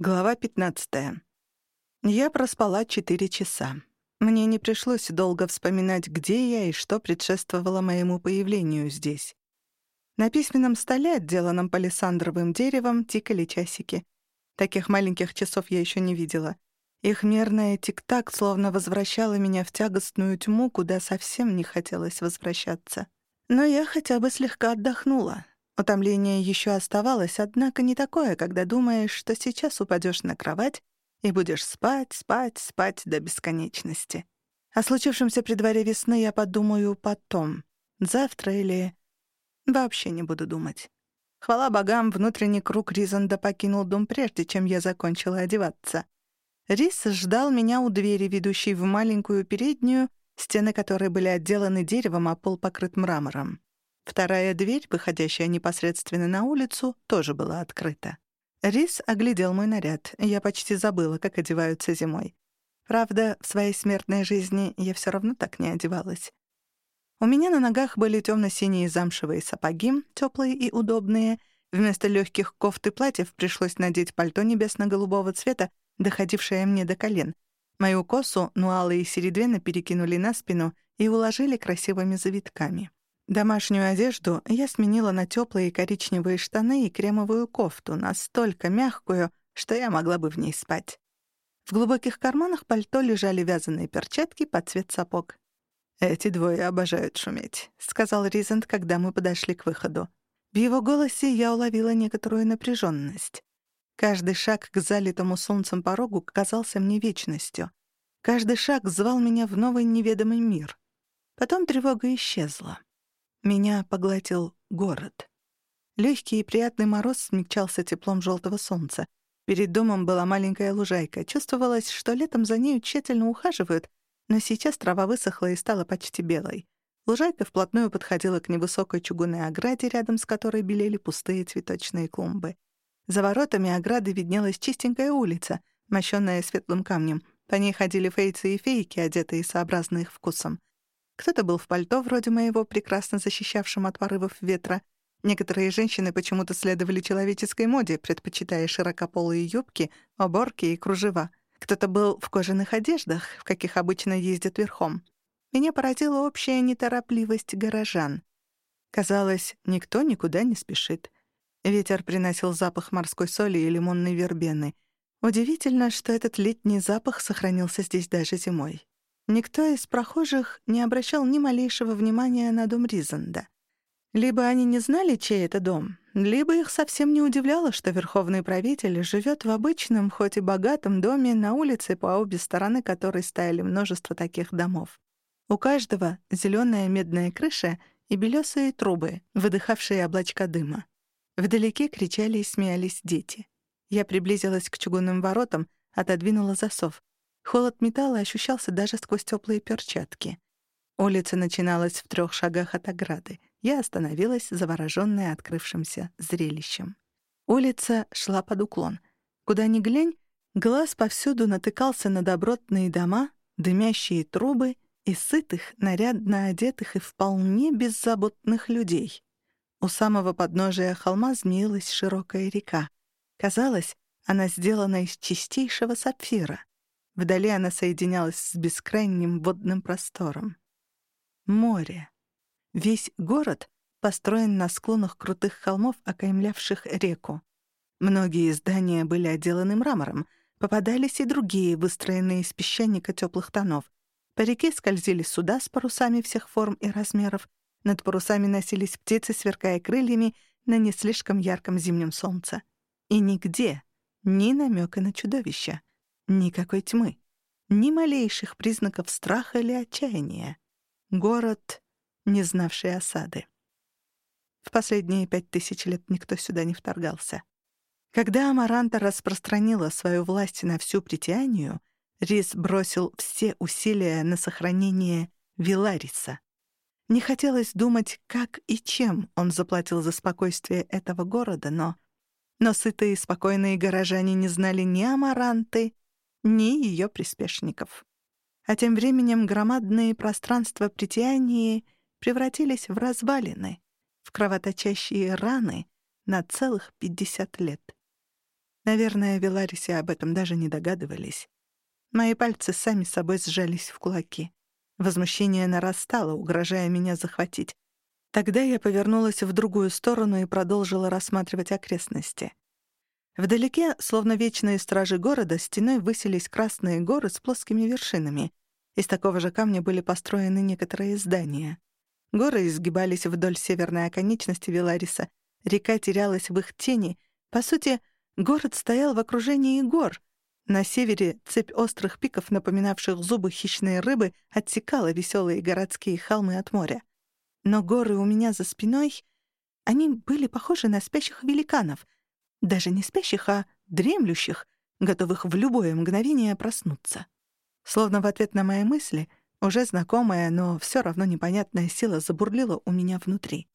Глава 15. Я проспала 4 часа. Мне не пришлось долго вспоминать, где я и что предшествовало моему появлению здесь. На письменном столе, отделанном палисандровым деревом, тикали часики. Таких маленьких часов я еще не видела. Их мерное тик-так словно возвращало меня в тягостную тьму, куда совсем не хотелось возвращаться. Но я хотя бы слегка отдохнула. Утомление еще оставалось, однако не такое, когда думаешь, что сейчас упадешь на кровать и будешь спать, спать, спать до бесконечности. О случившемся при дворе весны я подумаю потом, завтра или... Вообще не буду думать. Хвала богам, внутренний круг Ризанда покинул дом прежде, чем я закончила одеваться. Рис ждал меня у двери, ведущей в маленькую переднюю, стены которой были отделаны деревом, а пол покрыт мрамором. Вторая дверь, выходящая непосредственно на улицу, тоже была открыта. Рис оглядел мой наряд. Я почти забыла, как одеваются зимой. Правда, в своей смертной жизни я все равно так не одевалась. У меня на ногах были темно-синие замшевые сапоги, теплые и удобные. Вместо легких кофт и платьев пришлось надеть пальто небесно-голубого цвета, доходившее мне до колен. Мою косу Нуала и Середвена перекинули на спину и уложили красивыми завитками. Домашнюю одежду я сменила на теплые коричневые штаны и кремовую кофту, настолько мягкую, что я могла бы в ней спать. В глубоких карманах пальто лежали вязаные перчатки под цвет сапог. «Эти двое обожают шуметь», — сказал Ризент, когда мы подошли к выходу. В его голосе я уловила некоторую напряженность. Каждый шаг к залитому солнцем порогу казался мне вечностью. Каждый шаг звал меня в новый неведомый мир. Потом тревога исчезла. Меня поглотил город. Легкий и приятный мороз смягчался теплом желтого солнца. Перед домом была маленькая лужайка. Чувствовалось, что летом за нею тщательно ухаживают, но сейчас трава высохла и стала почти белой. Лужайка вплотную подходила к невысокой чугунной ограде, рядом с которой белели пустые цветочные клумбы. За воротами ограды виднелась чистенькая улица, мощенная светлым камнем. По ней ходили фейцы и фейки, одетые сообразно их вкусом. Кто-то был в пальто, вроде моего, прекрасно защищавшим от порывов ветра. Некоторые женщины почему-то следовали человеческой моде, предпочитая широкополые юбки, оборки и кружева. Кто-то был в кожаных одеждах, в каких обычно ездят верхом. Меня поразила общая неторопливость горожан. Казалось, никто никуда не спешит. Ветер приносил запах морской соли и лимонной вербены. Удивительно, что этот летний запах сохранился здесь даже зимой. Никто из прохожих не обращал ни малейшего внимания на дом Ризанда. Либо они не знали, чей это дом, либо их совсем не удивляло, что верховный правитель живет в обычном, хоть и богатом доме на улице, по обе стороны которой стояли множество таких домов. У каждого зеленая медная крыша и белесые трубы, выдыхавшие облачка дыма. Вдалеке кричали и смеялись дети. Я приблизилась к чугунным воротам, отодвинула засов. Холод металла ощущался даже сквозь теплые перчатки. Улица начиналась в трех шагах от ограды. Я остановилась, заворожённая открывшимся зрелищем. Улица шла под уклон. Куда ни глянь, глаз повсюду натыкался на добротные дома, дымящие трубы и сытых, нарядно одетых и вполне беззаботных людей. У самого подножия холма змеилась широкая река. Казалось, она сделана из чистейшего сапфира. Вдали она соединялась с бескрайним водным простором. Море. Весь город построен на склонах крутых холмов, окаймлявших реку. Многие здания были отделаны мрамором, попадались и другие, выстроенные из песчаника теплых тонов. По реке скользили суда с парусами всех форм и размеров, над парусами носились птицы, сверкая крыльями на не слишком ярком зимнем солнце. И нигде ни намека на чудовища. Никакой тьмы. Ни малейших признаков страха или отчаяния. Город, не знавший осады. В последние пять тысяч лет никто сюда не вторгался. Когда Амаранта распространила свою власть на всю Притянию, Рис бросил все усилия на сохранение Вилариса. Не хотелось думать, как и чем он заплатил за спокойствие этого города, но... Но сытые и спокойные горожане не знали ни Амаранты, ни ее приспешников. А тем временем громадные пространства притянии превратились в развалины, в кровоточащие раны на целых пятьдесят лет. Наверное, Веларисе об этом даже не догадывались. Мои пальцы сами собой сжались в кулаки. Возмущение нарастало, угрожая меня захватить. Тогда я повернулась в другую сторону и продолжила рассматривать окрестности. Вдалеке, словно вечные стражи города, стеной высились красные горы с плоскими вершинами. Из такого же камня были построены некоторые здания. Горы изгибались вдоль северной оконечности Велариса, река терялась в их тени. По сути, город стоял в окружении гор. На севере цепь острых пиков, напоминавших зубы хищной рыбы, отсекала веселые городские холмы от моря. Но горы у меня за спиной, они были похожи на спящих великанов. Даже не спящих, а дремлющих, готовых в любое мгновение проснуться. Словно в ответ на мои мысли, уже знакомая, но все равно непонятная сила забурлила у меня внутри.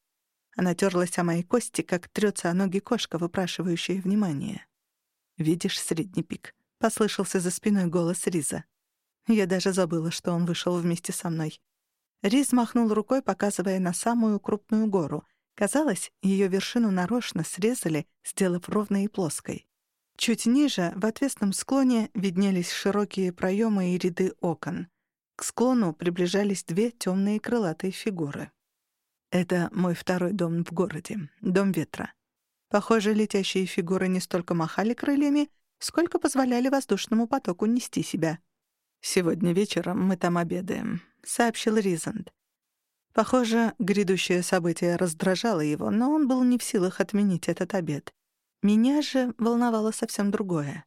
Она терлась о мои кости, как трется о ноги кошка, выпрашивающая внимание. «Видишь средний пик?» — послышался за спиной голос Риза. Я даже забыла, что он вышел вместе со мной. Риз махнул рукой, показывая на самую крупную гору. Казалось, ее вершину нарочно срезали, сделав ровной и плоской. Чуть ниже, в отвесном склоне, виднелись широкие проемы и ряды окон. К склону приближались две темные крылатые фигуры. Это мой второй дом в городе, дом ветра. Похоже, летящие фигуры не столько махали крыльями, сколько позволяли воздушному потоку нести себя. Сегодня вечером мы там обедаем, сообщил Ризанд. Похоже, грядущее событие раздражало его, но он был не в силах отменить этот обед. Меня же волновало совсем другое.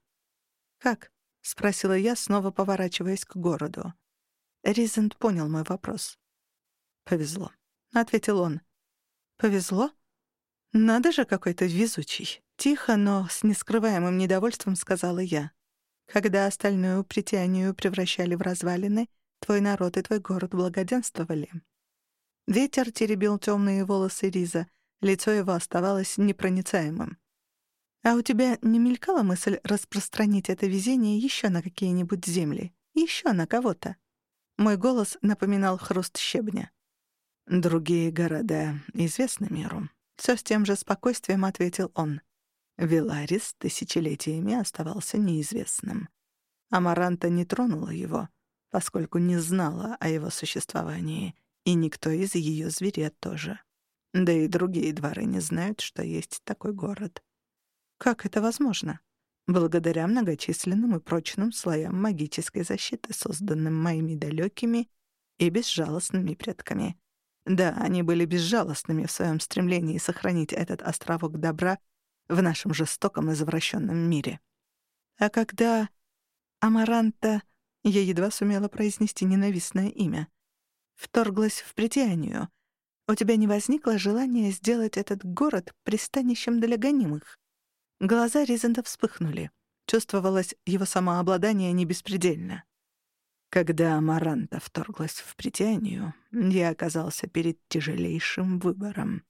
«Как?» — спросила я, снова поворачиваясь к городу. Ризент понял мой вопрос. «Повезло», — ответил он. «Повезло? Надо же, какой-то везучий». Тихо, но с нескрываемым недовольством сказала я. Когда остальную притянию превращали в развалины, твой народ и твой город благоденствовали. Ветер теребил темные волосы Риза, лицо его оставалось непроницаемым. А у тебя не мелькала мысль распространить это везение еще на какие-нибудь земли? Еще на кого-то? Мой голос напоминал хруст щебня. «Другие города известны миру». Все с тем же спокойствием ответил он. Веларис тысячелетиями оставался неизвестным. Амаранта не тронула его, поскольку не знала о его существовании, и никто из ее зверят тоже. Да и другие дворы не знают, что есть такой город. Как это возможно? благодаря многочисленным и прочным слоям магической защиты, созданным моими далекими и безжалостными предками. Да, они были безжалостными в своем стремлении сохранить этот островок добра в нашем жестоком извращенном мире. А когда Амаранта, я едва сумела произнести ненавистное имя, вторглась в притянию, у тебя не возникло желания сделать этот город пристанищем для гонимых? Глаза Ризента вспыхнули. Чувствовалось его самообладание не беспредельно. Когда Маранта вторглась в притянию, я оказался перед тяжелейшим выбором.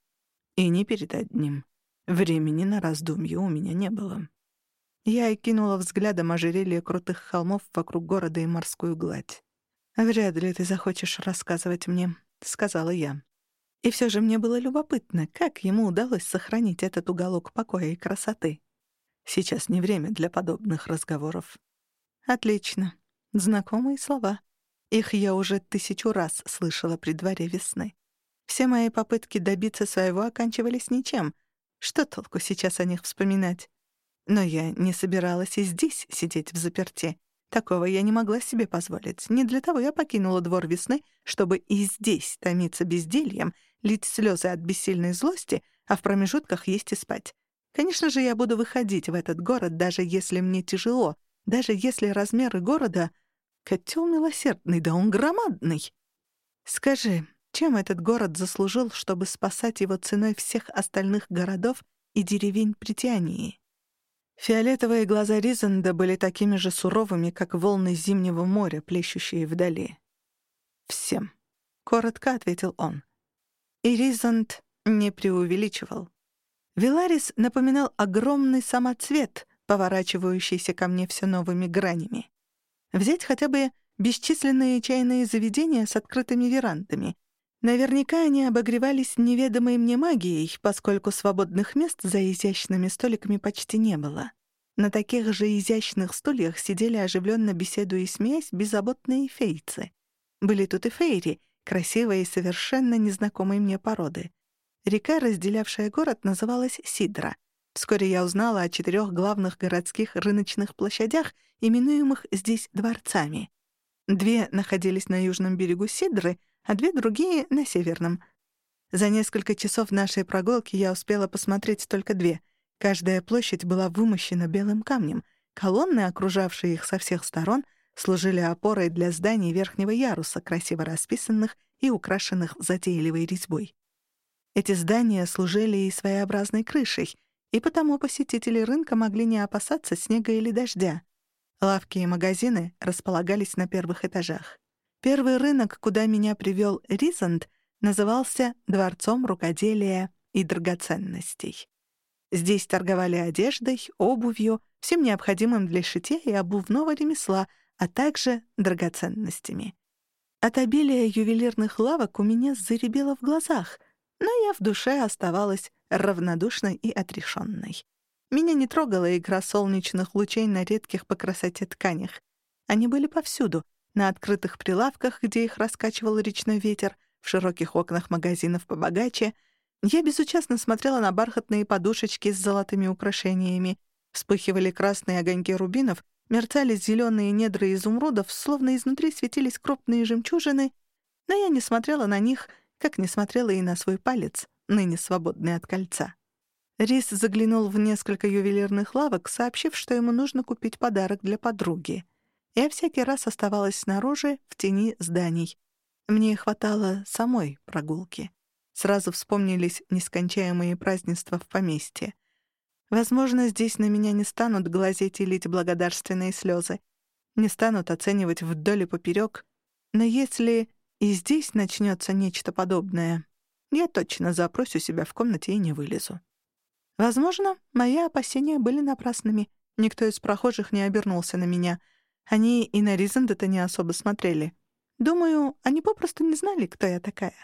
И не перед одним. Времени на раздумье у меня не было. Я окинула взглядом ожерелье крутых холмов вокруг города и морскую гладь. «Вряд ли ты захочешь рассказывать мне», — сказала я. И все же мне было любопытно, как ему удалось сохранить этот уголок покоя и красоты. Сейчас не время для подобных разговоров. Отлично. Знакомые слова. Их я уже тысячу раз слышала при дворе весны. Все мои попытки добиться своего оканчивались ничем. Что толку сейчас о них вспоминать? Но я не собиралась и здесь сидеть в заперте. Такого я не могла себе позволить. Не для того я покинула двор весны, чтобы и здесь томиться бездельем, лить слезы от бессильной злости, а в промежутках есть и спать. Конечно же, я буду выходить в этот город, даже если мне тяжело, даже если размеры города... Котел милосердный, да он громадный. Скажи, чем этот город заслужил, чтобы спасать его ценой всех остальных городов и деревень притянии? Фиолетовые глаза Ризанда были такими же суровыми, как волны зимнего моря, плещущие вдали. «Всем», — коротко ответил он. И Ризанд не преувеличивал. Виларис напоминал огромный самоцвет, поворачивающийся ко мне все новыми гранями. Взять хотя бы бесчисленные чайные заведения с открытыми верандами. Наверняка они обогревались неведомой мне магией, поскольку свободных мест за изящными столиками почти не было. На таких же изящных стульях сидели оживленно беседуя и смеясь беззаботные фейцы. Были тут и фейри, красивые и совершенно незнакомые мне породы. Река, разделявшая город, называлась Сидра. Вскоре я узнала о четырех главных городских рыночных площадях, именуемых здесь дворцами. Две находились на южном берегу Сидры, а две другие — на северном. За несколько часов нашей прогулки я успела посмотреть только две — Каждая площадь была вымощена белым камнем. Колонны, окружавшие их со всех сторон, служили опорой для зданий верхнего яруса, красиво расписанных и украшенных затейливой резьбой. Эти здания служили и своеобразной крышей, и потому посетители рынка могли не опасаться снега или дождя. Лавки и магазины располагались на первых этажах. Первый рынок, куда меня привел Ризанд, назывался «Дворцом рукоделия и драгоценностей». Здесь торговали одеждой, обувью, всем необходимым для шитья и обувного ремесла, а также драгоценностями. От обилия ювелирных лавок у меня заребело в глазах, но я в душе оставалась равнодушной и отрешенной. Меня не трогала игра солнечных лучей на редких по красоте тканях. Они были повсюду, на открытых прилавках, где их раскачивал речной ветер, в широких окнах магазинов побогаче — я безучастно смотрела на бархатные подушечки с золотыми украшениями. Вспыхивали красные огоньки рубинов, мерцали зеленые недра изумрудов, словно изнутри светились крупные жемчужины, но я не смотрела на них, как не смотрела и на свой палец, ныне свободный от кольца. Рис заглянул в несколько ювелирных лавок, сообщив, что ему нужно купить подарок для подруги. Я всякий раз оставалась снаружи, в тени зданий. Мне хватало самой прогулки. Сразу вспомнились нескончаемые празднества в поместье. Возможно, здесь на меня не станут глазеть и лить благодарственные слезы, не станут оценивать вдоль и поперек, но если и здесь начнется нечто подобное, я точно запросю себя в комнате и не вылезу. Возможно, мои опасения были напрасными. Никто из прохожих не обернулся на меня. Они и на Ризанда-то не особо смотрели. Думаю, они попросту не знали, кто я такая.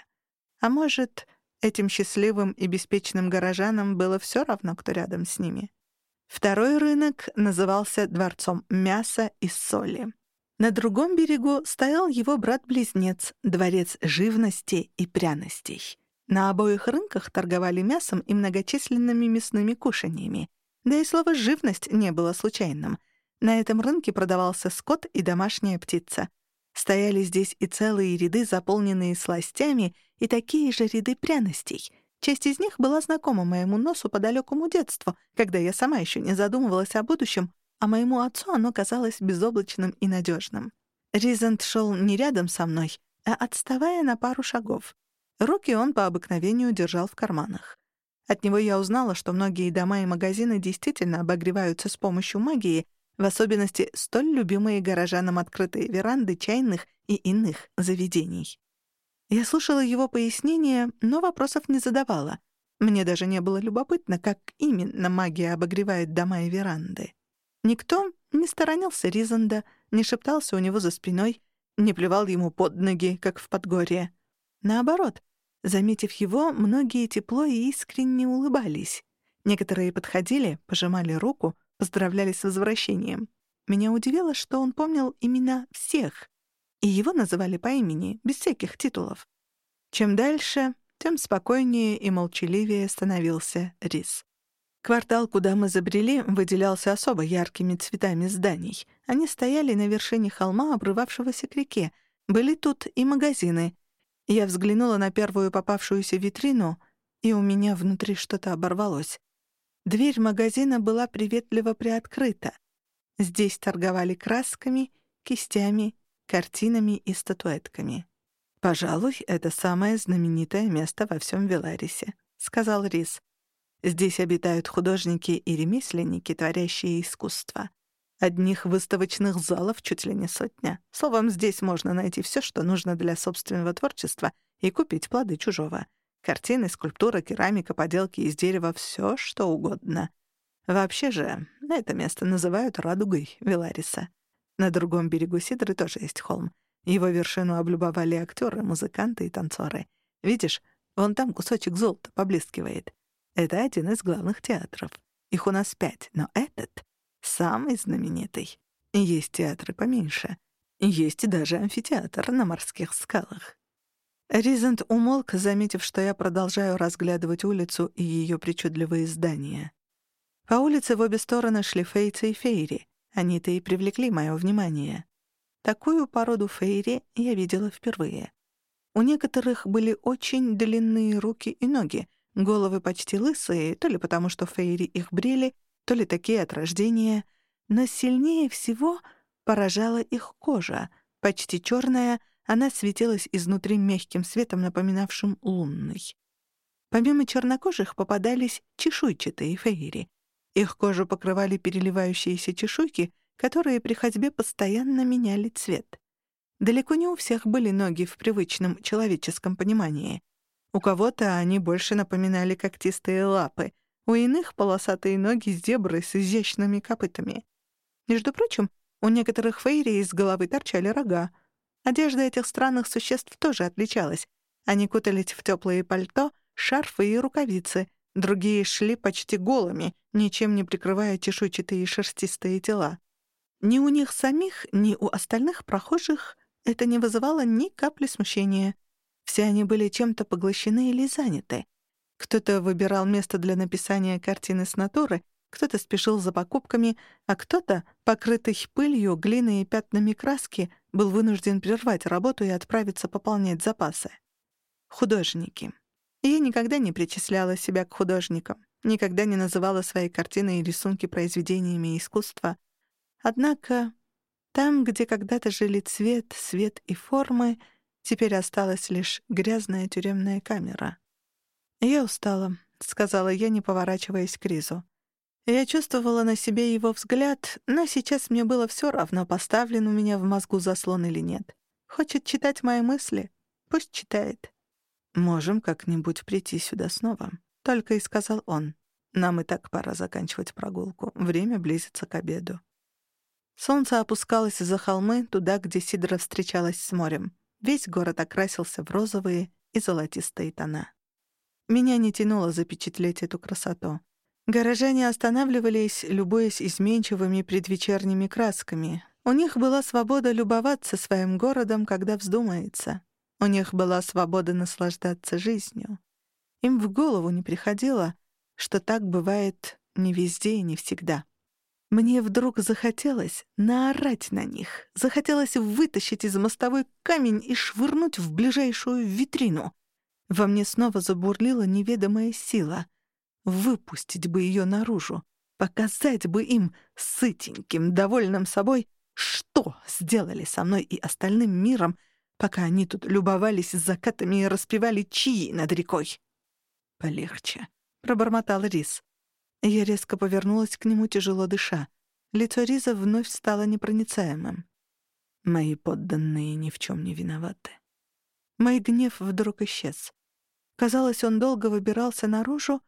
А может, этим счастливым и беспечным горожанам было все равно, кто рядом с ними. Второй рынок назывался Дворцом мяса и соли. На другом берегу стоял его брат-близнец, Дворец живности и пряностей. На обоих рынках торговали мясом и многочисленными мясными кушаньями. Да и слово «живность» не было случайным. На этом рынке продавался скот и домашняя птица — Стояли здесь и целые ряды, заполненные сластями, и такие же ряды пряностей. Часть из них была знакома моему носу по далекому детству, когда я сама еще не задумывалась о будущем, а моему отцу оно казалось безоблачным и надежным. Ризент шел не рядом со мной, а отставая на пару шагов. Руки он по обыкновению держал в карманах. От него я узнала, что многие дома и магазины действительно обогреваются с помощью магии, в особенности столь любимые горожанам открытые веранды чайных и иных заведений. Я слушала его пояснения, но вопросов не задавала. Мне даже не было любопытно, как именно магия обогревает дома и веранды. Никто не сторонился Ризанда, не шептался у него за спиной, не плевал ему под ноги, как в Подгорье. Наоборот, заметив его, многие тепло и искренне улыбались. Некоторые подходили, пожимали руку, поздравляли с возвращением. Меня удивило, что он помнил имена всех, и его называли по имени, без всяких титулов. Чем дальше, тем спокойнее и молчаливее становился Рис. Квартал, куда мы забрели, выделялся особо яркими цветами зданий. Они стояли на вершине холма, обрывавшегося к реке. Были тут и магазины. Я взглянула на первую попавшуюся витрину, и у меня внутри что-то оборвалось. Дверь магазина была приветливо приоткрыта. Здесь торговали красками, кистями, картинами и статуэтками. «Пожалуй, это самое знаменитое место во всем Веларисе», — сказал Рис. «Здесь обитают художники и ремесленники, творящие искусство. Одних выставочных залов чуть ли не сотня. Словом, здесь можно найти все, что нужно для собственного творчества, и купить плоды чужого. Картины, скульптура, керамика, поделки из дерева — все что угодно. Вообще же, это место называют радугой Велариса. На другом берегу Сидры тоже есть холм. Его вершину облюбовали актеры, музыканты и танцоры. Видишь, вон там кусочек золота поблескивает. Это один из главных театров. Их у нас пять, но этот Самый знаменитый. Есть театры поменьше. Есть даже амфитеатр на морских скалах. Ризент умолк, заметив, что я продолжаю разглядывать улицу и ее причудливые здания. По улице в обе стороны шли фейцы и фейри. Они-то и привлекли мое внимание. Такую породу фейри я видела впервые. У некоторых были очень длинные руки и ноги, головы почти лысые, то ли потому, что фейри их брели, то ли такие от рождения, но сильнее всего поражала их кожа, почти черная, она светилась изнутри мягким светом, напоминавшим лунный. Помимо чернокожих попадались чешуйчатые фейри. Их кожу покрывали переливающиеся чешуйки, которые при ходьбе постоянно меняли цвет. Далеко не у всех были ноги в привычном человеческом понимании. У кого-то они больше напоминали когтистые лапы, у иных — полосатые ноги зебры с изящными копытами. Между прочим, у некоторых фейри из головы торчали рога. Одежда этих странных существ тоже отличалась. Они кутались в теплые пальто, шарфы и рукавицы, другие шли почти голыми, ничем не прикрывая чешуйчатые шерстистые тела. Ни у них самих, ни у остальных прохожих это не вызывало ни капли смущения. Все они были чем-то поглощены или заняты. Кто-то выбирал место для написания картины с натуры, кто-то спешил за покупками, а кто-то, покрытый пылью, глиной и пятнами краски, был вынужден прервать работу и отправиться пополнять запасы. Художники. Я никогда не причисляла себя к художникам, никогда не называла свои картины и рисунки произведениями искусства — Однако там, где когда-то жили цвет, свет и формы, теперь осталась лишь грязная тюремная камера. «Я устала», — сказала я, не поворачиваясь к Ризу. Я чувствовала на себе его взгляд, но сейчас мне было все равно, поставлен у меня в мозгу заслон или нет. Хочет читать мои мысли? Пусть читает. «Можем как-нибудь прийти сюда снова», — только и сказал он. «Нам и так пора заканчивать прогулку. Время близится к обеду». Солнце опускалось за холмы, туда, где Сидра встречалась с морем. Весь город окрасился в розовые и золотистые тона. Меня не тянуло запечатлеть эту красоту. Горожане останавливались, любуясь изменчивыми предвечерними красками. У них была свобода любоваться своим городом, когда вздумается. У них была свобода наслаждаться жизнью. Им в голову не приходило, что так бывает не везде и не всегда. Мне вдруг захотелось наорать на них, захотелось вытащить из мостовой камень и швырнуть в ближайшую витрину. Во мне снова забурлила неведомая сила. Выпустить бы ее наружу, показать бы им, сытеньким, довольным собой, что сделали со мной и остальным миром, пока они тут любовались закатами и распевали чаи над рекой. «Полегче», — пробормотал Рис. Я резко повернулась к нему, тяжело дыша. Лицо Риза вновь стало непроницаемым. Мои подданные ни в чем не виноваты. Мой гнев вдруг исчез. Казалось, он долго выбирался наружу,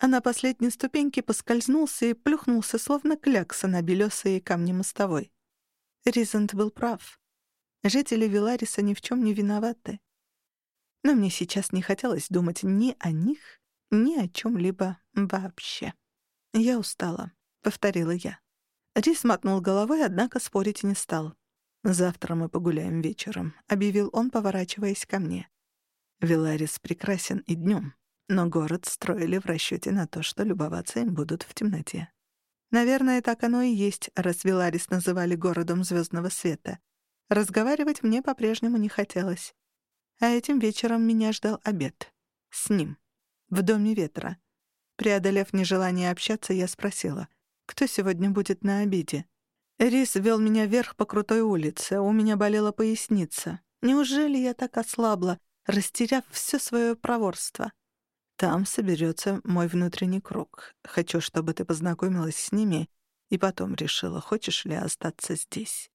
а на последней ступеньке поскользнулся и плюхнулся, словно клякса на белесые камни мостовой. Ризант был прав. Жители Вилариса ни в чем не виноваты. Но мне сейчас не хотелось думать ни о них, ни о чем-либо вообще. «Я устала», — повторила я. Рис мотнул головой, однако спорить не стал. «Завтра мы погуляем вечером», — объявил он, поворачиваясь ко мне. Виларис прекрасен и днем, но город строили в расчете на то, что любоваться им будут в темноте. Наверное, так оно и есть, раз Виларис называли городом звездного света. Разговаривать мне по-прежнему не хотелось. А этим вечером меня ждал обед. С ним. В Доме Ветра. Преодолев нежелание общаться, я спросила, кто сегодня будет на обеде. Рис вел меня вверх по крутой улице, у меня болела поясница. Неужели я так ослабла, растеряв все свое проворство? Там соберется мой внутренний круг. Хочу, чтобы ты познакомилась с ними и потом решила, хочешь ли остаться здесь.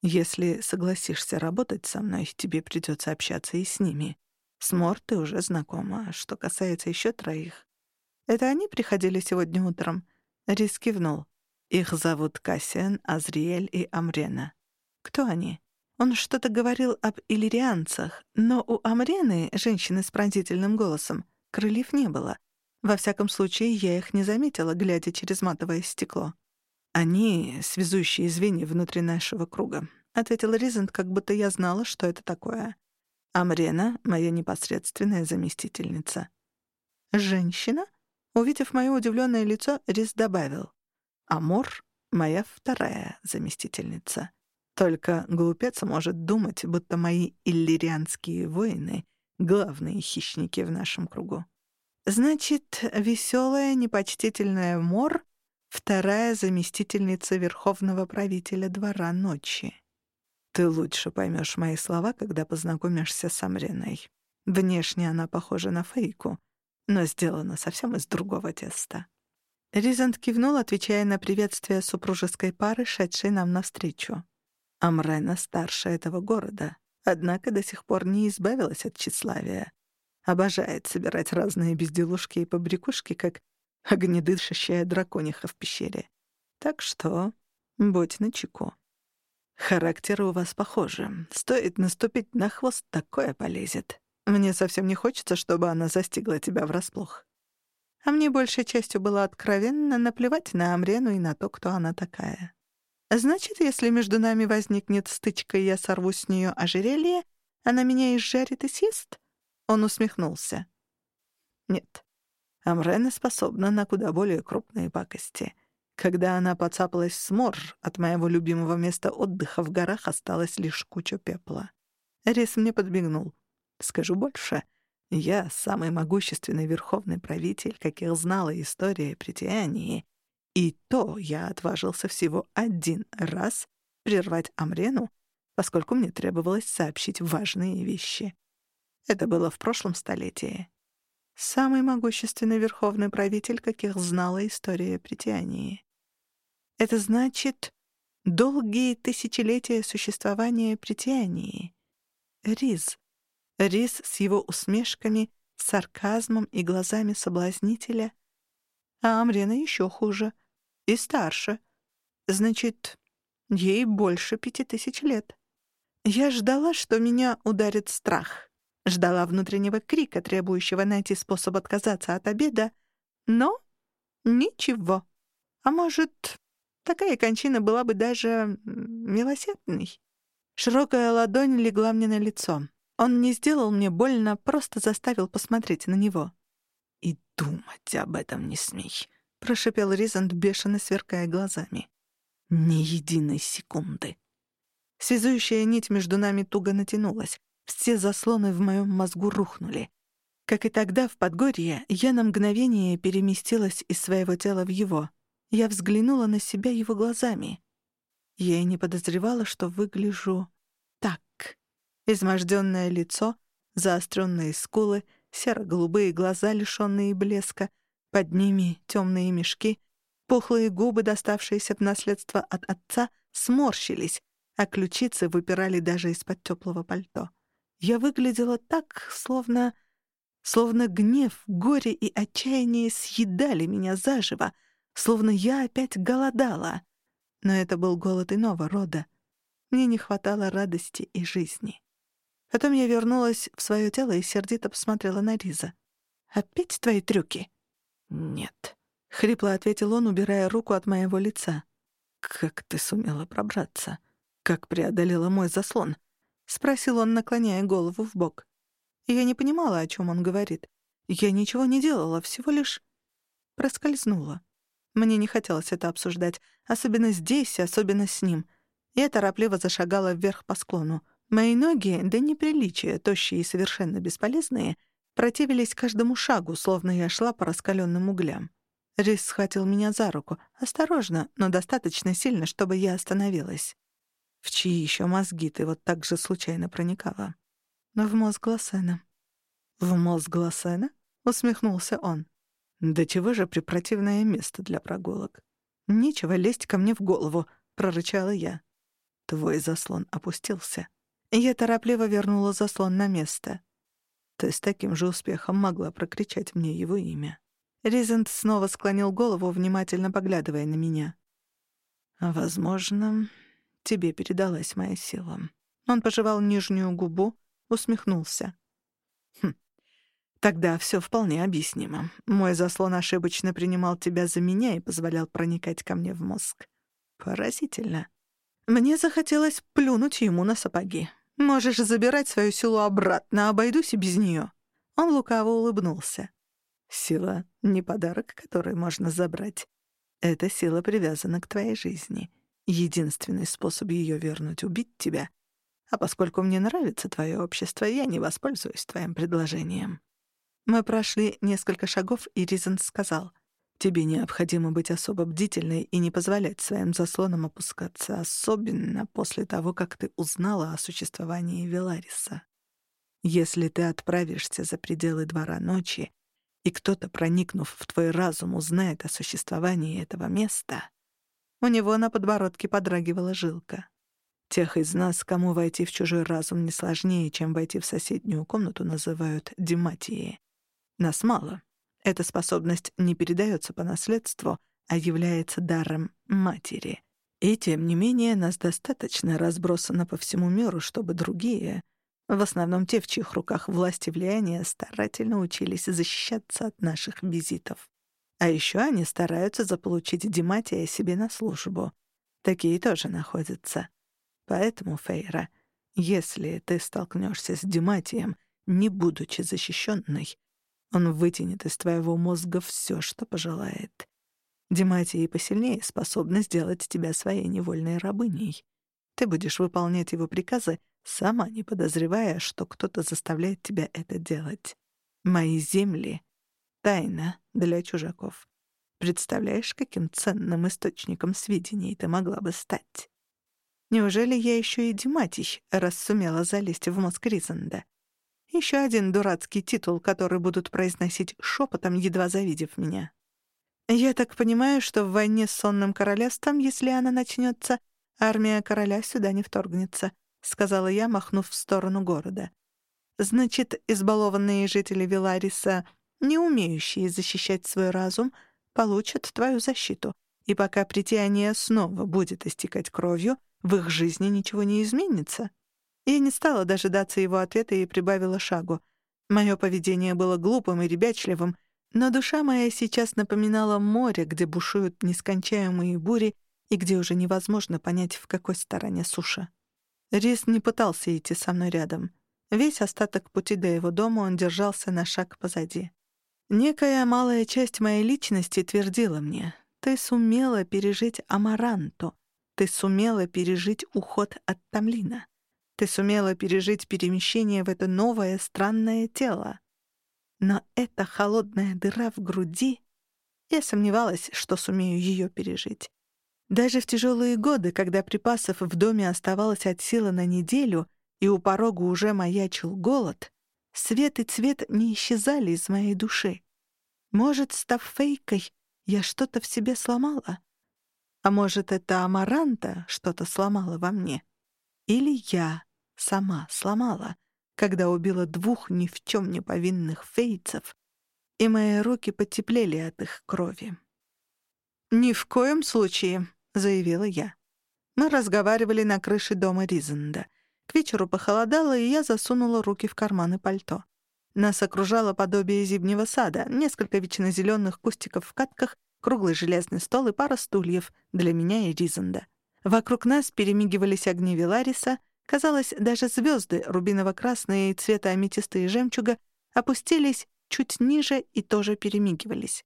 Если согласишься работать со мной, тебе придется общаться и с ними. С Мор ты уже знакома. Что касается еще троих, это они приходили сегодня утром?» Рис кивнул. «Их зовут Кассиан, Азриэль и Амрена». «Кто они?» Он что-то говорил об иллирианцах, но у Амрены, женщины с пронзительным голосом, крыльев не было. Во всяком случае, я их не заметила, глядя через матовое стекло. «Они — связующие звенья внутри нашего круга», — ответил Ризент, как будто я знала, что это такое. «Амрена — моя непосредственная заместительница». «Женщина?» Увидев мое удивленное лицо, Риз добавил. «Амор — моя вторая заместительница. Только глупец может думать, будто мои иллирианские воины — главные хищники в нашем кругу. Значит, веселая, непочтительная Мор — вторая заместительница верховного правителя двора ночи. Ты лучше поймешь мои слова, когда познакомишься с Амриной. Внешне она похожа на фейку — но сделано совсем из другого теста. Ризант кивнул, отвечая на приветствие супружеской пары, шедшей нам навстречу. Амрена старше этого города, однако до сих пор не избавилась от тщеславия. Обожает собирать разные безделушки и побрякушки, как огнедышащая дракониха в пещере. Так что будь начеку. Характеры у вас похожи. Стоит наступить на хвост, такое полезет. Мне совсем не хочется, чтобы она застигла тебя врасплох. А мне большей частью было откровенно наплевать на Амрену и на то, кто она такая. Значит, если между нами возникнет стычка, и я сорву с нее ожерелье, она меня изжарит и съест? Он усмехнулся. Нет. Амрена способна на куда более крупные пакости. Когда она подцапалась с мор, от моего любимого места отдыха в горах осталась лишь куча пепла. Рис мне подбегнул. Скажу больше, я самый могущественный верховный правитель, каких знала история притянии, и то я отважился всего один раз прервать Амрену, поскольку мне требовалось сообщить важные вещи. Это было в прошлом столетии. Самый могущественный верховный правитель, каких знала история притянии. Это значит долгие тысячелетия существования притянии. Риз, Рис с его усмешками, сарказмом и глазами соблазнителя. А Амрена еще хуже. И старше. Значит, ей больше пяти тысяч лет. Я ждала, что меня ударит страх. Ждала внутреннего крика, требующего найти способ отказаться от обеда. Но ничего. А может, такая кончина была бы даже милосердной? Широкая ладонь легла мне на лицо. Он не сделал мне больно, просто заставил посмотреть на него. «И думать об этом не смей», — прошипел Ризанд, бешено сверкая глазами. «Ни единой секунды». Связующая нить между нами туго натянулась. Все заслоны в моем мозгу рухнули. Как и тогда в Подгорье, я на мгновение переместилась из своего тела в его. Я взглянула на себя его глазами. Я и не подозревала, что выгляжу так. Изможденное лицо, заостренные скулы, серо-голубые глаза, лишенные блеска, под ними темные мешки, пухлые губы, доставшиеся в наследство от отца, сморщились, а ключицы выпирали даже из-под теплого пальто. Я выглядела так, словно... Словно гнев, горе и отчаяние съедали меня заживо, словно я опять голодала. Но это был голод иного рода. Мне не хватало радости и жизни. Потом я вернулась в свое тело и сердито посмотрела на Риза. «Опять твои трюки?» «Нет», — хрипло ответил он, убирая руку от моего лица. «Как ты сумела пробраться? Как преодолела мой заслон?» — спросил он, наклоняя голову в бок. Я не понимала, о чем он говорит. Я ничего не делала, всего лишь проскользнула. Мне не хотелось это обсуждать, особенно здесь, особенно с ним. Я торопливо зашагала вверх по склону. Мои ноги, до неприличия, тощие и совершенно бесполезные, противились каждому шагу, словно я шла по раскаленным углям. Рис схватил меня за руку, осторожно, но достаточно сильно, чтобы я остановилась. В чьи еще мозги ты вот так же случайно проникала? Но в мозг Глассена. «В мозг Глассена?» — усмехнулся он. «Да чего же препротивное место для прогулок?» «Нечего лезть ко мне в голову», — прорычала я. Твой заслон опустился. Я торопливо вернула заслон на место. Ты с таким же успехом могла прокричать мне его имя. Ризент снова склонил голову, внимательно поглядывая на меня. «Возможно, тебе передалась моя сила». Он пожевал нижнюю губу, усмехнулся. «Хм, тогда все вполне объяснимо. Мой заслон ошибочно принимал тебя за меня и позволял проникать ко мне в мозг. Поразительно. Мне захотелось плюнуть ему на сапоги. Можешь забирать свою силу обратно, обойдусь и без нее. Он лукаво улыбнулся. Сила — не подарок, который можно забрать. Эта сила привязана к твоей жизни. Единственный способ ее вернуть — убить тебя. А поскольку мне нравится твое общество, я не воспользуюсь твоим предложением. Мы прошли несколько шагов, и Ризен сказал, «Тебе необходимо быть особо бдительной и не позволять своим заслонам опускаться, особенно после того, как ты узнала о существовании Велариса. Если ты отправишься за пределы двора ночи, и кто-то, проникнув в твой разум, узнает о существовании этого места...» У него на подбородке подрагивала жилка. Тех из нас, кому войти в чужой разум не сложнее, чем войти в соседнюю комнату, называют дематией. Нас мало. Эта способность не передается по наследству, а является даром матери. И тем не менее нас достаточно разбросано по всему миру, чтобы другие, в основном те, в чьих руках власть и влияние, старательно учились защищаться от наших визитов. А еще они стараются заполучить Дематия себе на службу. Такие тоже находятся. Поэтому, Фейра, если ты столкнешься с Дематием, не будучи защищенной, он вытянет из твоего мозга все, что пожелает. Дематии посильнее способны сделать тебя своей невольной рабыней. Ты будешь выполнять его приказы, сама не подозревая, что кто-то заставляет тебя это делать. Мои земли — тайна для чужаков. Представляешь, каким ценным источником сведений ты могла бы стать? Неужели я еще и Дематий, раз сумела залезть в мозг Ризанда? Еще один дурацкий титул, который будут произносить шепотом, едва завидев меня. Я так понимаю, что в войне с сонным королевством, если она начнется, армия короля сюда не вторгнется, сказала я, махнув в сторону города. Значит, избалованные жители Вилариса, не умеющие защищать свой разум, получат твою защиту, и пока притяние снова будет истекать кровью, в их жизни ничего не изменится. Я не стала дожидаться его ответа и прибавила шагу. Мое поведение было глупым и ребячливым, но душа моя сейчас напоминала море, где бушуют нескончаемые бури и где уже невозможно понять, в какой стороне суша. Рис не пытался идти со мной рядом. Весь остаток пути до его дома он держался на шаг позади. Некая малая часть моей личности твердила мне, «Ты сумела пережить Амаранту, ты сумела пережить уход от Тамлина». Ты сумела пережить перемещение в это новое странное тело. Но эта холодная дыра в груди... Я сомневалась, что сумею ее пережить. Даже в тяжелые годы, когда припасов в доме оставалось от силы на неделю, и у порога уже маячил голод, свет и цвет не исчезали из моей души. Может, став фейкой, я что-то в себе сломала? А может, это Амаранта что-то сломала во мне? Или я сама сломала, когда убила двух ни в чем не повинных фейцев, и мои руки потеплели от их крови. «Ни в коем случае», — заявила я. Мы разговаривали на крыше дома Ризенда. К вечеру похолодало, и я засунула руки в карманы пальто. Нас окружало подобие зимнего сада, несколько вечно зеленых кустиков в катках, круглый железный стол и пара стульев для меня и Ризенда. Вокруг нас перемигивались огни Велариса, Казалось, даже звезды, рубиново-красные цвета аметиста и жемчуга, опустились чуть ниже и тоже перемигивались.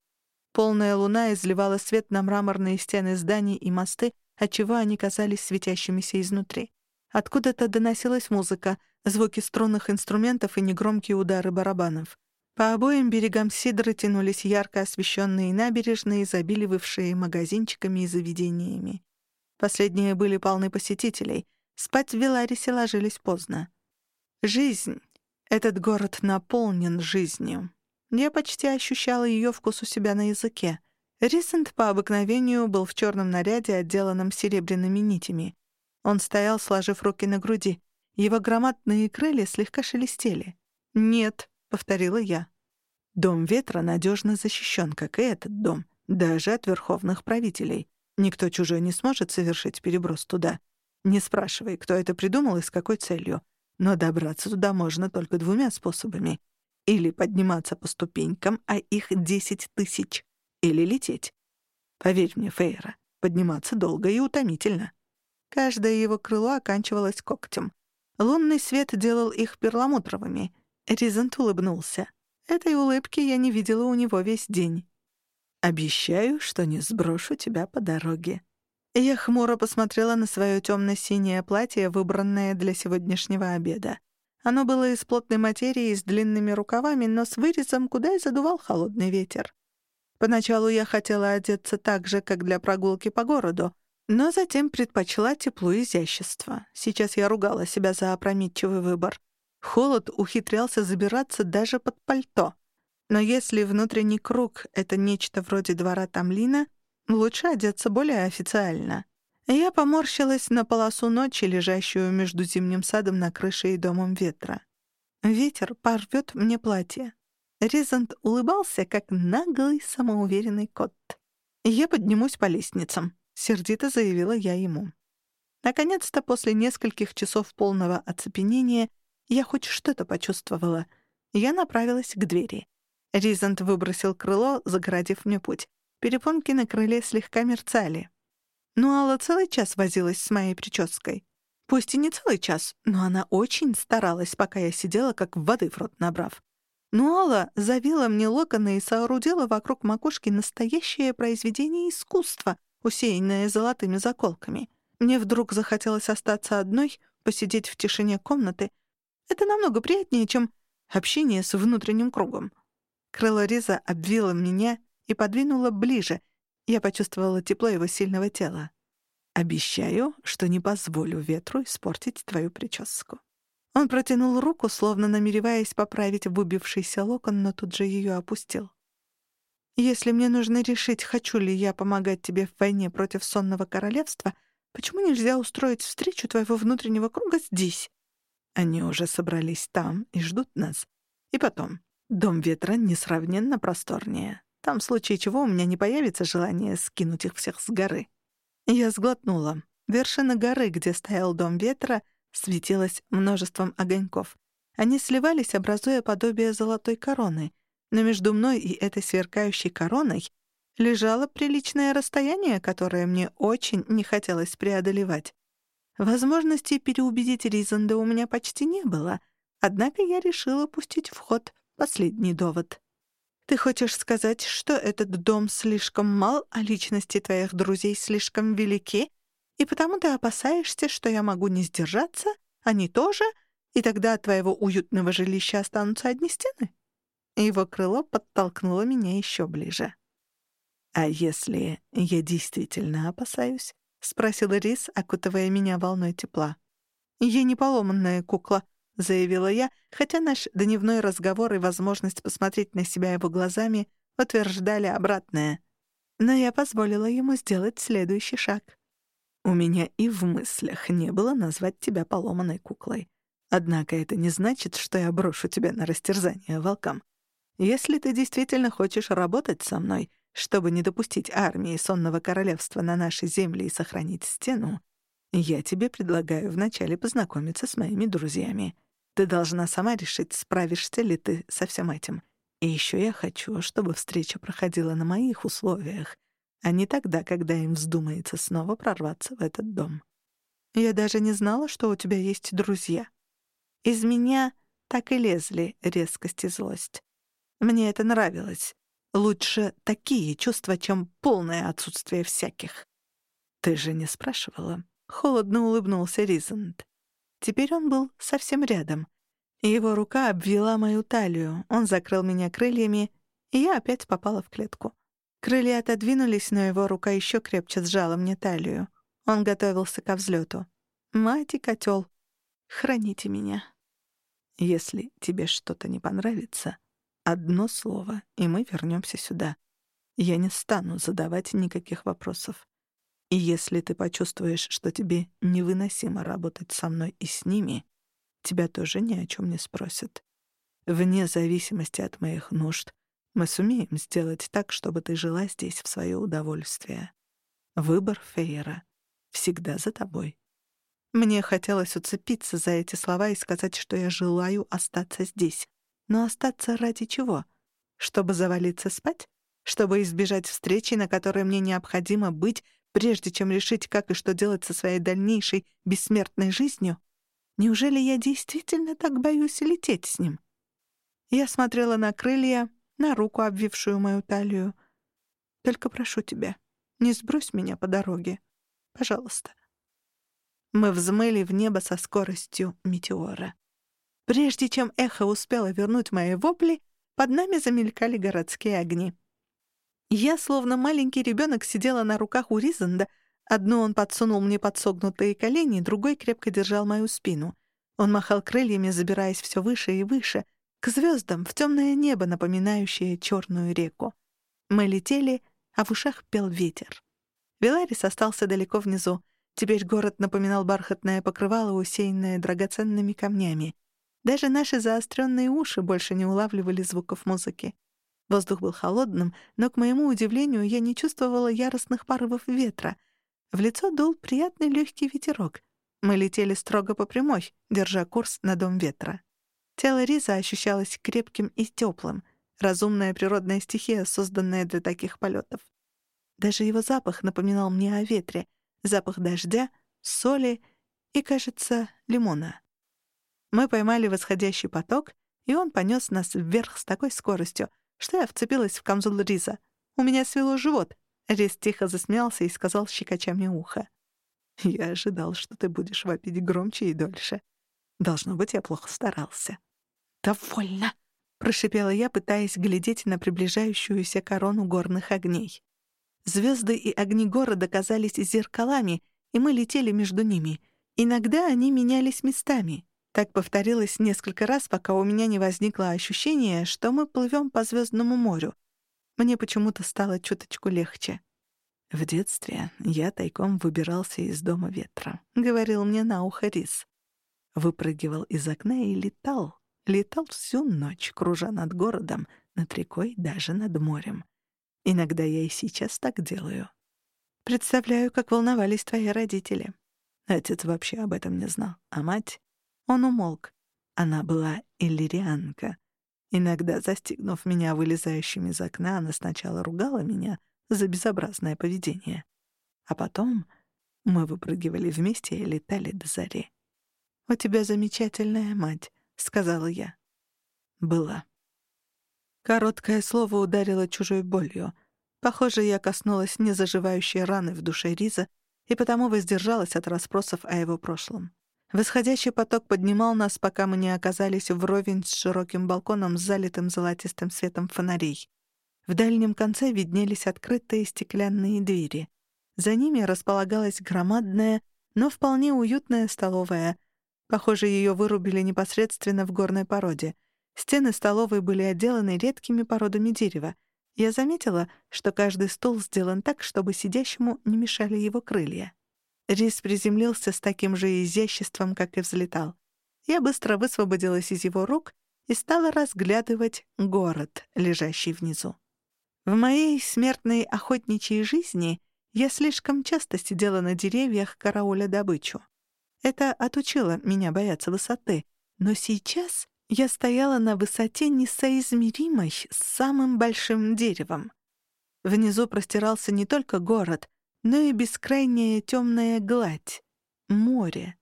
Полная луна изливала свет на мраморные стены зданий и мосты, отчего они казались светящимися изнутри. Откуда-то доносилась музыка, звуки струнных инструментов и негромкие удары барабанов. По обоим берегам Сидры тянулись ярко освещенные набережные, изобиливавшие магазинчиками и заведениями. Последние были полны посетителей, Спать в Виларисе ложились поздно. Жизнь. Этот город наполнен жизнью. Я почти ощущала ее вкус у себя на языке. Рисент по обыкновению был в черном наряде, отделанном серебряными нитями. Он стоял, сложив руки на груди. Его громадные крылья слегка шелестели. «Нет», — повторила я. «Дом ветра надежно защищен, как и этот дом, даже от верховных правителей. Никто чужой не сможет совершить переброс туда. Не спрашивай, кто это придумал и с какой целью. Но добраться туда можно только двумя способами. Или подниматься по ступенькам, а их десять тысяч. Или лететь. Поверь мне, Фейра, подниматься долго и утомительно. Каждое его крыло оканчивалось когтем. Лунный свет делал их перламутровыми. Ризант улыбнулся. Этой улыбки я не видела у него весь день. «Обещаю, что не сброшу тебя по дороге». Я хмуро посмотрела на свое темно-синее платье, выбранное для сегодняшнего обеда. Оно было из плотной материи с длинными рукавами, но с вырезом, куда и задувал холодный ветер. Поначалу я хотела одеться так же, как для прогулки по городу, но затем предпочла тепло и изящество. Сейчас я ругала себя за опрометчивый выбор. Холод ухитрялся забираться даже под пальто. Но если внутренний круг — это нечто вроде двора Тамлина, лучше одеться более официально. Я поморщилась на полосу ночи, лежащую между зимним садом на крыше и домом ветра. Ветер порвет мне платье. Резант улыбался, как наглый, самоуверенный кот. «Я поднимусь по лестницам», — сердито заявила я ему. Наконец-то, после нескольких часов полного оцепенения, я хоть что-то почувствовала. Я направилась к двери. Ризант выбросил крыло, загородив мне путь. Перепонки на крыле слегка мерцали. Ну, Алла целый час возилась с моей прической. Пусть и не целый час, но она очень старалась, пока я сидела, как воды в рот набрав. Ну, Алла завила мне локоны и соорудила вокруг макушки настоящее произведение искусства, усеянное золотыми заколками. Мне вдруг захотелось остаться одной, посидеть в тишине комнаты. Это намного приятнее, чем общение с внутренним кругом. Крыло Риза обвило меня и подвинуло ближе — я почувствовала тепло его сильного тела. «Обещаю, что не позволю ветру испортить твою прическу». Он протянул руку, словно намереваясь поправить выбившийся локон, но тут же ее опустил. «Если мне нужно решить, хочу ли я помогать тебе в войне против сонного королевства, почему нельзя устроить встречу твоего внутреннего круга здесь?» Они уже собрались там и ждут нас. И потом, дом ветра несравненно просторнее. Там, в случае чего, у меня не появится желание скинуть их всех с горы. Я сглотнула. Вершина горы, где стоял дом ветра, светилась множеством огоньков. Они сливались, образуя подобие золотой короны, но между мной и этой сверкающей короной лежало приличное расстояние, которое мне очень не хотелось преодолевать. Возможности переубедить Ризанда у меня почти не было, однако я решила пустить в ход последний довод. Ты хочешь сказать, что этот дом слишком мал, а личности твоих друзей слишком велики, и потому ты опасаешься, что я могу не сдержаться, они тоже, и тогда от твоего уютного жилища останутся одни стены?» Его крыло подтолкнуло меня еще ближе. «А если я действительно опасаюсь?» — спросил Рис, окутывая меня волной тепла. «Я не поломанная кукла», — заявила я, хотя наш дневной разговор и возможность посмотреть на себя его глазами утверждали обратное. Но я позволила ему сделать следующий шаг. «У меня и в мыслях не было назвать тебя поломанной куклой. Однако это не значит, что я брошу тебя на растерзание волкам. Если ты действительно хочешь работать со мной, чтобы не допустить армии Сонного Королевства на нашей земле и сохранить стену, я тебе предлагаю вначале познакомиться с моими друзьями. Ты должна сама решить, справишься ли ты со всем этим. И еще я хочу, чтобы встреча проходила на моих условиях, а не тогда, когда им вздумается снова прорваться в этот дом. Я даже не знала, что у тебя есть друзья. Из меня так и лезли резкость и злость. Мне это нравилось. Лучше такие чувства, чем полное отсутствие всяких. Ты же не спрашивала. Холодно улыбнулся Ризент. Теперь он был совсем рядом. Его рука обвела мою талию, он закрыл меня крыльями, и я опять попала в клетку. Крылья отодвинулись, но его рука еще крепче сжала мне талию. Он готовился ко взлету. «Мать и котел, храните меня». «Если тебе что-то не понравится, одно слово, и мы вернемся сюда. Я не стану задавать никаких вопросов. И если ты почувствуешь, что тебе невыносимо работать со мной и с ними, тебя тоже ни о чем не спросят. Вне зависимости от моих нужд, мы сумеем сделать так, чтобы ты жила здесь в свое удовольствие. Выбор Фейера всегда за тобой. Мне хотелось уцепиться за эти слова и сказать, что я желаю остаться здесь. Но остаться ради чего? Чтобы завалиться спать? Чтобы избежать встречи, на которой мне необходимо быть, прежде чем решить, как и что делать со своей дальнейшей бессмертной жизнью? Неужели я действительно так боюсь лететь с ним? Я смотрела на крылья, на руку, обвившую мою талию. Только прошу тебя, не сбрось меня по дороге. Пожалуйста. Мы взмыли в небо со скоростью метеора. Прежде чем эхо успело вернуть мои вопли, под нами замелькали городские огни. Я, словно маленький ребенок, сидела на руках у Ризанда. Одну он подсунул мне под согнутые колени, другой крепко держал мою спину. Он махал крыльями, забираясь все выше и выше, к звездам, в темное небо, напоминающее черную реку. Мы летели, а в ушах пел ветер. Веларис остался далеко внизу. Теперь город напоминал бархатное покрывало, усеянное драгоценными камнями. Даже наши заостренные уши больше не улавливали звуков музыки. Воздух был холодным, но, к моему удивлению, я не чувствовала яростных порывов ветра. В лицо дул приятный легкий ветерок. Мы летели строго по прямой, держа курс на дом ветра. Тело Риза ощущалось крепким и теплым. Разумная природная стихия, созданная для таких полетов. Даже его запах напоминал мне о ветре. Запах дождя, соли и, кажется, лимона. Мы поймали восходящий поток, и он понес нас вверх с такой скоростью, что я вцепилась в камзол Риза. У меня свело живот. Риз тихо засмеялся и сказал, щекоча мне ухо. «Я ожидал, что ты будешь вопить громче и дольше. Должно быть, я плохо старался». «Довольно!» — прошипела я, пытаясь глядеть на приближающуюся корону горных огней. Звезды и огни города казались зеркалами, и мы летели между ними. Иногда они менялись местами. Так повторилось несколько раз, пока у меня не возникло ощущение, что мы плывем по звездному морю. Мне почему-то стало чуточку легче. «В детстве я тайком выбирался из дома ветра», — говорил мне на ухо Рис. Выпрыгивал из окна и летал. Летал всю ночь, кружа над городом, над рекой, даже над морем. Иногда я и сейчас так делаю. Представляю, как волновались твои родители. Отец вообще об этом не знал, а мать он умолк. Она была иллирианка. Иногда, застигнув меня вылезающим из окна, она сначала ругала меня за безобразное поведение. А потом мы выпрыгивали вместе и летали до зари. «У тебя замечательная мать», — сказала я. «Была». Короткое слово ударило чужой болью. Похоже, я коснулась незаживающей раны в душе Риза и потому воздержалась от расспросов о его прошлом. Восходящий поток поднимал нас, пока мы не оказались вровень с широким балконом залитым золотистым светом фонарей. В дальнем конце виднелись открытые стеклянные двери. За ними располагалась громадная, но вполне уютная столовая. Похоже, ее вырубили непосредственно в горной породе. Стены столовой были отделаны редкими породами дерева. Я заметила, что каждый стол сделан так, чтобы сидящему не мешали его крылья. Рис приземлился с таким же изяществом, как и взлетал. Я быстро высвободилась из его рук и стала разглядывать город, лежащий внизу. В моей смертной охотничьей жизни я слишком часто сидела на деревьях карауля добычу. Это отучило меня бояться высоты, но сейчас я стояла на высоте несоизмеримой с самым большим деревом. Внизу простирался не только город, но и бескрайняя темная гладь, море.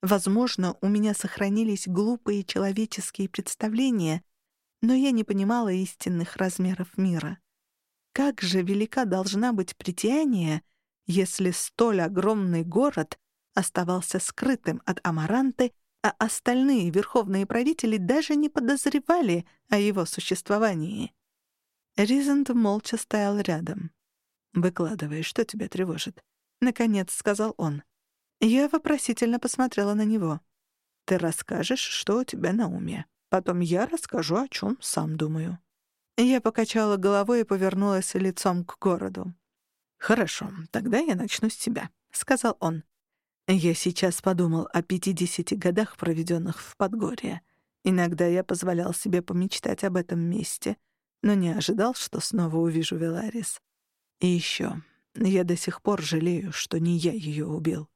Возможно, у меня сохранились глупые человеческие представления, но я не понимала истинных размеров мира. Как же велика должна быть притяние, если столь огромный город оставался скрытым от Амаранты, а остальные верховные правители даже не подозревали о его существовании. Ризент молча стоял рядом. «Выкладывай, что тебя тревожит?» — наконец сказал он. Я вопросительно посмотрела на него. «Ты расскажешь, что у тебя на уме. Потом я расскажу, о чем сам думаю». Я покачала головой и повернулась лицом к городу. «Хорошо, тогда я начну с тебя», — сказал он. «Я сейчас подумал о пятидесяти годах, проведенных в Подгорье. Иногда я позволял себе помечтать об этом месте, но не ожидал, что снова увижу Веларис. И еще, я до сих пор жалею, что не я ее убил.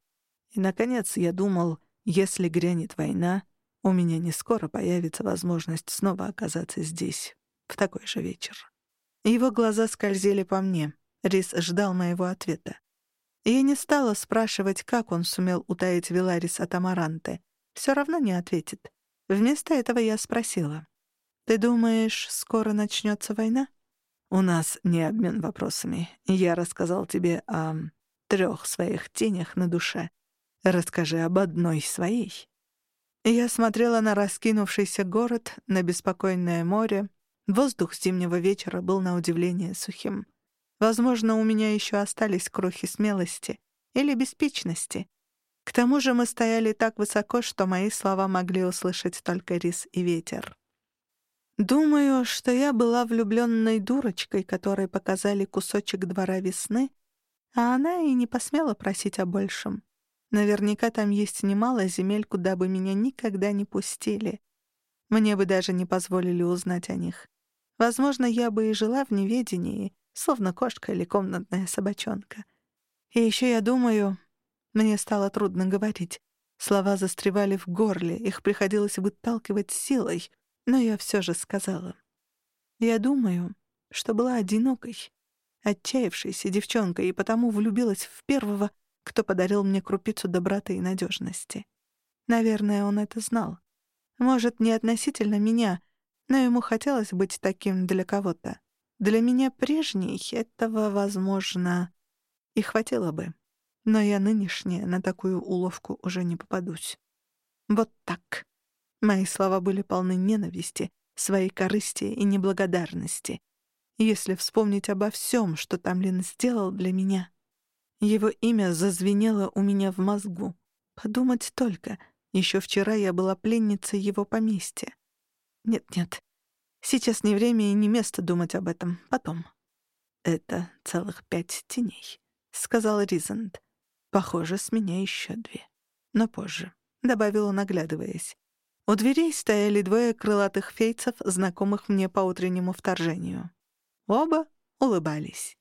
И, наконец, я думал, если грянет война, у меня не скоро появится возможность снова оказаться здесь, в такой же вечер. Его глаза скользили по мне. Рис ждал моего ответа. Я не стала спрашивать, как он сумел утаить Виларис от Амаранты. Все равно не ответит. Вместо этого я спросила. «Ты думаешь, скоро начнется война?» «У нас не обмен вопросами. Я рассказал тебе о трех своих тенях на душе. Расскажи об одной своей». Я смотрела на раскинувшийся город, на беспокойное море. Воздух зимнего вечера был на удивление сухим. Возможно, у меня еще остались крохи смелости или беспечности. К тому же мы стояли так высоко, что мои слова могли услышать только рис и ветер. Думаю, что я была влюбленной дурочкой, которой показали кусочек двора весны, а она и не посмела просить о большем. Наверняка там есть немало земель, куда бы меня никогда не пустили. Мне бы даже не позволили узнать о них. Возможно, я бы и жила в неведении, словно кошка или комнатная собачонка. И еще я думаю... Мне стало трудно говорить. Слова застревали в горле, их приходилось выталкивать силой — но я все же сказала. Я думаю, что была одинокой, отчаявшейся девчонкой и потому влюбилась в первого, кто подарил мне крупицу доброты и надежности. Наверное, он это знал. Может, не относительно меня, но ему хотелось быть таким для кого-то. Для меня прежней этого, возможно, и хватило бы. Но я нынешняя на такую уловку уже не попадусь. Вот так. Мои слова были полны ненависти, своей корысти и неблагодарности. Если вспомнить обо всем, что Тамлин сделал для меня, его имя зазвенело у меня в мозгу. Подумать только, еще вчера я была пленницей его поместья. Нет-нет, сейчас не время и не место думать об этом. Потом. «Это целых пять теней», — сказал Ризент. «Похоже, с меня еще две. Но позже», — добавил он, оглядываясь. У дверей стояли двое крылатых фейцев, знакомых мне по утреннему вторжению. Оба улыбались.